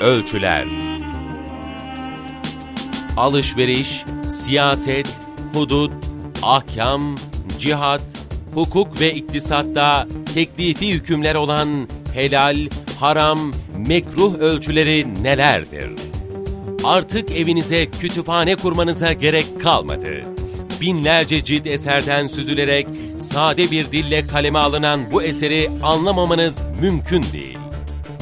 Ölçüler Alışveriş, siyaset, hudut, ahkam, cihat, hukuk ve iktisatta teklifi hükümler olan helal, haram, mekruh ölçüleri nelerdir? Artık evinize kütüphane kurmanıza gerek kalmadı. Binlerce cilt eserden süzülerek sade bir dille kaleme alınan bu eseri anlamamanız mümkün değil.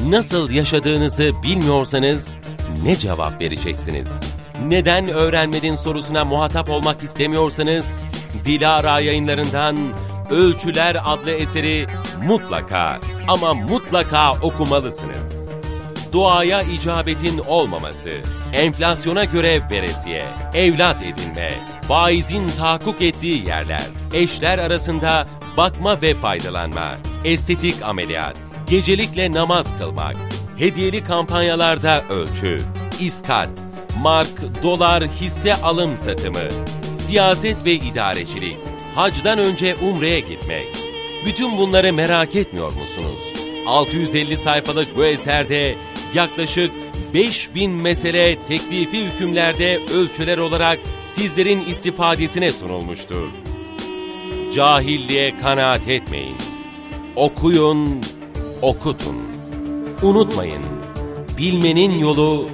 Nasıl yaşadığınızı bilmiyorsanız ne cevap vereceksiniz? Neden öğrenmedin sorusuna muhatap olmak istemiyorsanız Dilara yayınlarından Ölçüler adlı eseri mutlaka ama mutlaka okumalısınız. Duaya icabetin olmaması, enflasyona göre veresiye, evlat edinme, faizin tahakkuk ettiği yerler, eşler arasında bakma ve faydalanma, estetik ameliyat, gecelikle namaz kılmak, hediyeli kampanyalarda ölçü, iskat, mark, dolar, hisse alım satımı, siyaset ve idarecilik, hacdan önce umreye gitmek. Bütün bunları merak etmiyor musunuz? 650 sayfalık bu eserde yaklaşık 5000 mesele teklifi hükümlerde ölçüler olarak sizlerin istifadesine sunulmuştur. Cahilliğe kanaat etmeyin. Okuyun, okutun. Unutmayın, bilmenin yolu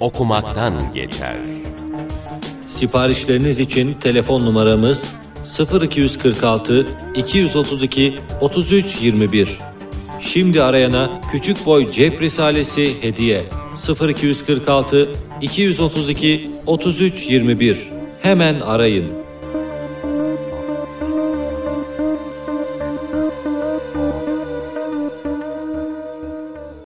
okumaktan geçer. Siparişleriniz için telefon numaramız 0246 232 33 21. Şimdi arayana küçük boy cep risalesi hediye 0246 232 33 21. Hemen arayın.